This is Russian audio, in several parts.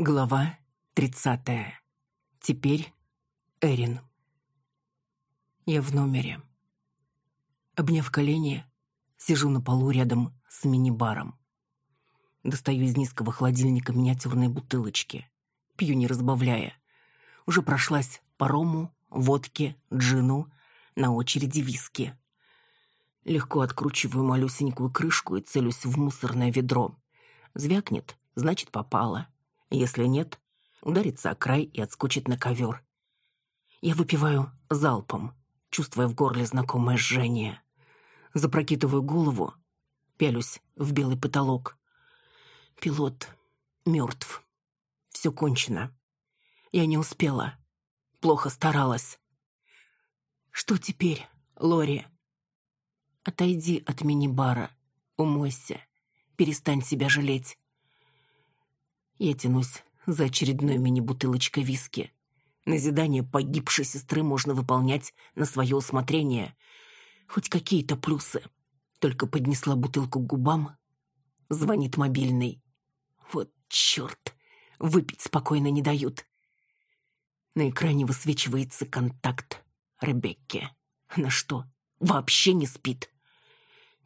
Глава тридцатая. Теперь Эрин. Я в номере. Обняв колени, сижу на полу рядом с мини-баром. Достаю из низкого холодильника миниатюрные бутылочки. Пью, не разбавляя. Уже прошлась по рому, водке, джину, на очереди виски. Легко откручиваю малюсенькую крышку и целюсь в мусорное ведро. Звякнет, значит, попало. Если нет, ударится о край и отскочит на ковер. Я выпиваю залпом, чувствуя в горле знакомое жжение. Запрокидываю голову, пялюсь в белый потолок. Пилот мертв. Все кончено. Я не успела. Плохо старалась. Что теперь, Лори? Отойди от мини-бара, умойся, перестань себя жалеть. Я тянусь за очередной мини-бутылочкой виски. Назидание погибшей сестры можно выполнять на свое усмотрение. Хоть какие-то плюсы. Только поднесла бутылку к губам. Звонит мобильный. Вот черт. Выпить спокойно не дают. На экране высвечивается контакт Ребекки. Она что, вообще не спит?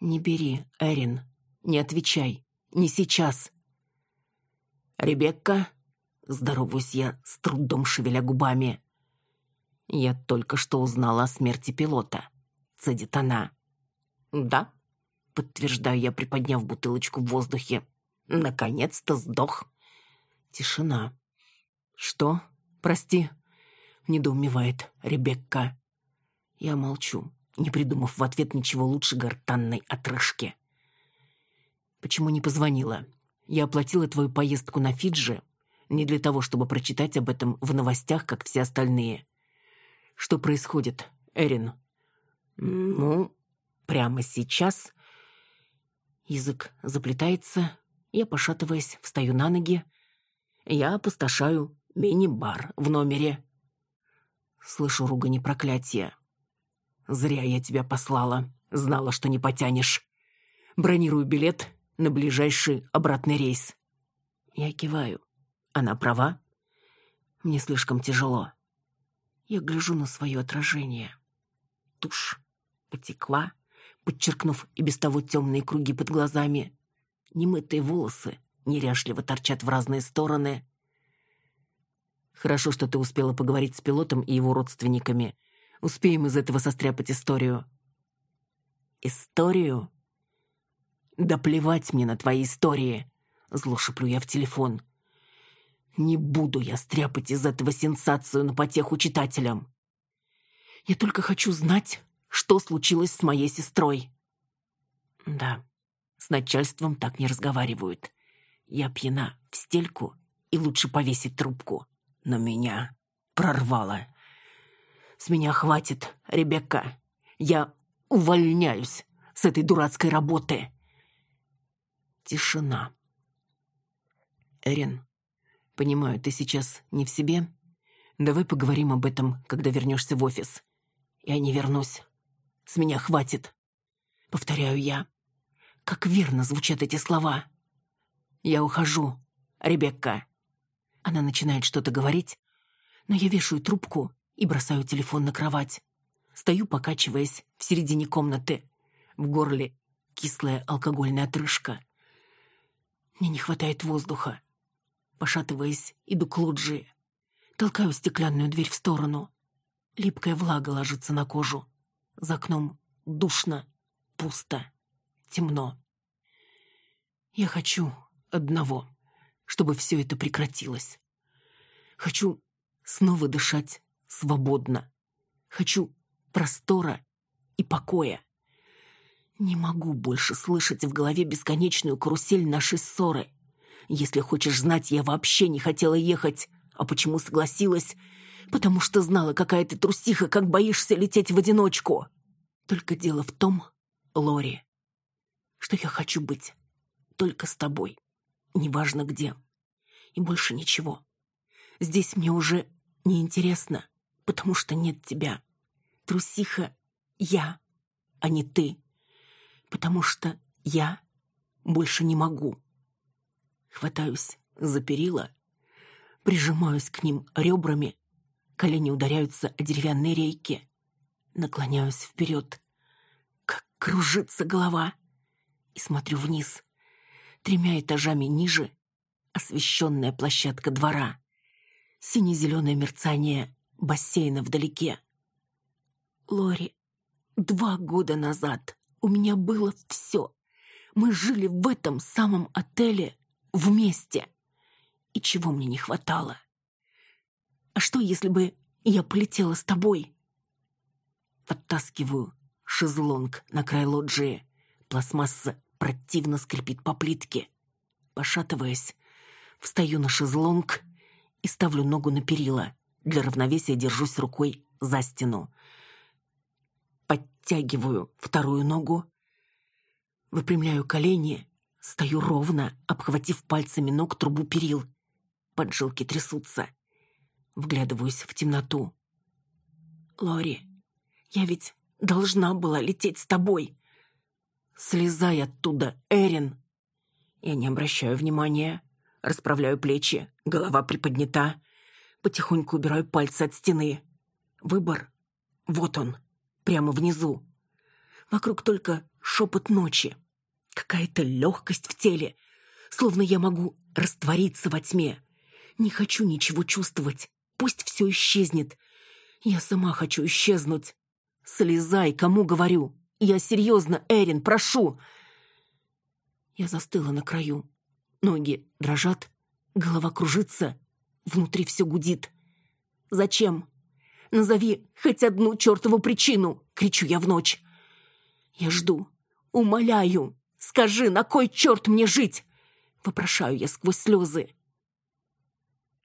Не бери, Эрин. Не отвечай. Не сейчас. «Ребекка?» Здороваюсь я, с трудом шевеля губами. «Я только что узнала о смерти пилота», — цедит она. «Да?» — подтверждаю я, приподняв бутылочку в воздухе. «Наконец-то сдох». Тишина. «Что? Прости?» — недоумевает Ребекка. Я молчу, не придумав в ответ ничего лучше гортанной отрыжки. «Почему не позвонила? Я оплатила твою поездку на Фиджи не для того, чтобы прочитать об этом в новостях, как все остальные. Что происходит, Эрин? Ну, прямо сейчас... Язык заплетается, я, пошатываясь, встаю на ноги. Я опустошаю мини-бар в номере. Слышу ругань и проклятие. Зря я тебя послала. Знала, что не потянешь. Бронирую билет на ближайший обратный рейс. Я киваю. Она права? Мне слишком тяжело. Я гляжу на свое отражение. Тушь потекла, подчеркнув и без того темные круги под глазами. Немытые волосы неряшливо торчат в разные стороны. Хорошо, что ты успела поговорить с пилотом и его родственниками. Успеем из этого состряпать историю. Историю? «Да плевать мне на твои истории!» Зло шеплю я в телефон. «Не буду я стряпать из этого сенсацию на потеху читателям. Я только хочу знать, что случилось с моей сестрой». Да, с начальством так не разговаривают. Я пьяна в стельку, и лучше повесить трубку. Но меня прорвало. С меня хватит, Ребекка. Я увольняюсь с этой дурацкой работы. Тишина. Эрин, понимаю, ты сейчас не в себе. Давай поговорим об этом, когда вернешься в офис. Я не вернусь. С меня хватит. Повторяю я. Как верно звучат эти слова. Я ухожу, Ребекка. Она начинает что-то говорить, но я вешаю трубку и бросаю телефон на кровать. Стою, покачиваясь в середине комнаты. В горле кислая алкогольная отрыжка. Мне не хватает воздуха. Пошатываясь, иду к лоджии. Толкаю стеклянную дверь в сторону. Липкая влага ложится на кожу. За окном душно, пусто, темно. Я хочу одного, чтобы все это прекратилось. Хочу снова дышать свободно. Хочу простора и покоя. Не могу больше слышать в голове бесконечную карусель нашей ссоры. Если хочешь знать, я вообще не хотела ехать. А почему согласилась? Потому что знала, какая ты трусиха, как боишься лететь в одиночку. Только дело в том, Лори, что я хочу быть только с тобой. Неважно где. И больше ничего. Здесь мне уже не интересно, потому что нет тебя. Трусиха я, а не ты потому что я больше не могу. Хватаюсь за перила, Прижимаюсь к ним ребрами, колени ударяются о деревянные рейки. Наклоняюсь вперед. Как кружится голова. И смотрю вниз. Тремя этажами ниже освещенная площадка двора. Сине-зеленое мерцание бассейна вдалеке. Лори, два года назад у меня было все. Мы жили в этом самом отеле вместе. И чего мне не хватало? А что, если бы я полетела с тобой? Подтаскиваю шезлонг на край лоджии. Пластмасса противно скрипит по плитке. Пошатываясь, встаю на шезлонг и ставлю ногу на перила. Для равновесия держусь рукой за стену. Подтягиваю вторую ногу, выпрямляю колени, стою ровно, обхватив пальцами ног трубу перил. Поджилки трясутся. Вглядываюсь в темноту. «Лори, я ведь должна была лететь с тобой!» «Слезай оттуда, Эрин!» Я не обращаю внимания. Расправляю плечи, голова приподнята. Потихоньку убираю пальцы от стены. Выбор. Вот он. Прямо внизу. Вокруг только шепот ночи. Какая-то легкость в теле. Словно я могу раствориться во тьме. Не хочу ничего чувствовать. Пусть все исчезнет. Я сама хочу исчезнуть. Слезай, кому говорю. Я серьезно, Эрин, прошу. Я застыла на краю. Ноги дрожат, голова кружится, внутри все гудит. «Зачем? Назови хоть одну чертову причину!» — кричу я в ночь. «Я жду. Умоляю. Скажи, на кой черт мне жить?» — вопрошаю я сквозь слезы.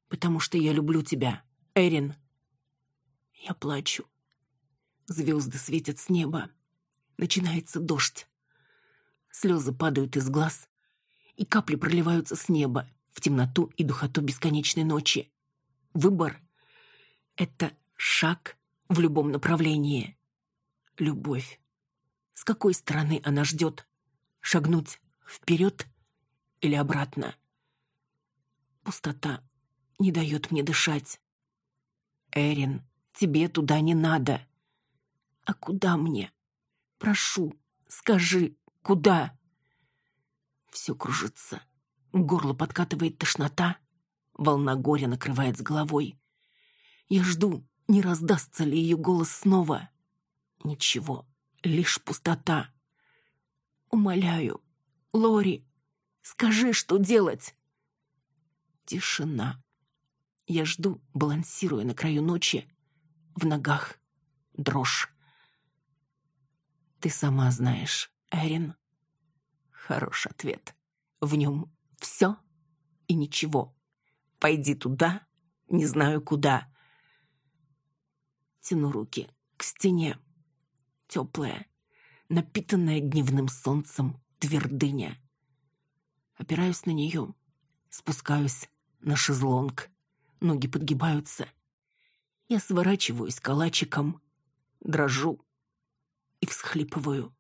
«Потому что я люблю тебя, Эрин». Я плачу. Звезды светят с неба. Начинается дождь. Слезы падают из глаз, и капли проливаются с неба в темноту и духоту бесконечной ночи. Выбор — это шаг в любом направлении. Любовь. С какой стороны она ждет? Шагнуть вперед или обратно? Пустота не дает мне дышать. Эрин, тебе туда не надо. А куда мне? Прошу, скажи, куда? Все кружится. Горло подкатывает тошнота. Волна горя накрывает с головой. Я жду, не раздастся ли ее голос снова. Ничего, лишь пустота. Умоляю, Лори, скажи, что делать. Тишина. Я жду, балансируя на краю ночи. В ногах дрожь. Ты сама знаешь, Эрин. Хорош ответ. В нем все и ничего. Пойди туда, не знаю куда. Тяну руки к стене. Теплая, напитанная дневным солнцем твердыня. Опираюсь на нее, спускаюсь на шезлонг. Ноги подгибаются. Я сворачиваюсь калачиком, дрожу и всхлипываю.